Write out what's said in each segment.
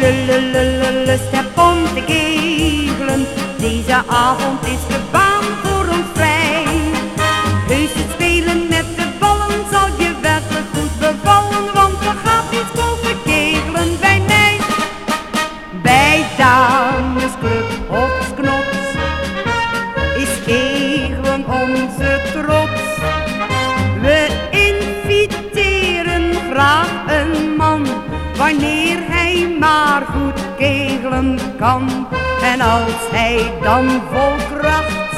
lust heb om te kegelen. Deze avond is de baan voor ons vrij. Heus het spelen met de ballen zal je werkelijk goed bevallen, want er gaat iets boven kegelen bij mij. Bij damesclub Hotsknots is kegelen onze trots. We inviteren graag een man wanneer En als hij dan vol kracht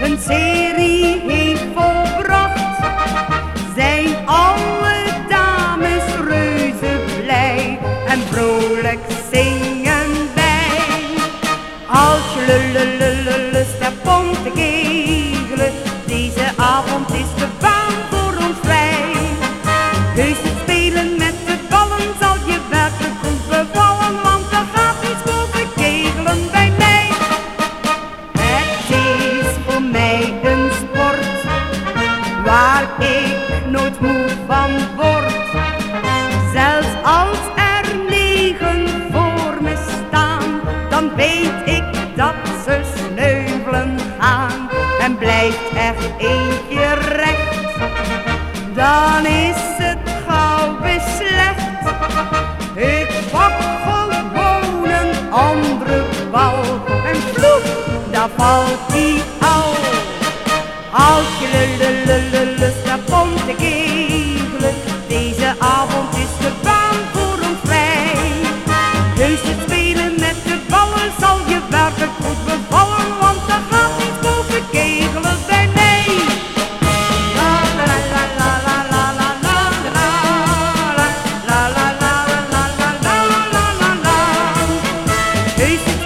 een serie heeft volbracht, zijn alle dames reuze blij en vrolijk zingen wij. Als je hebt om te kegelen, deze avond is de baan voor ons vrij. Heus het ik nooit moe van word. Zelfs als er negen voor me staan, dan weet ik dat ze sneuvelen gaan. En blijft er eentje recht, dan is het gauw beslecht. Ik pak gewoon een andere bal en vloep, daar valt Hey,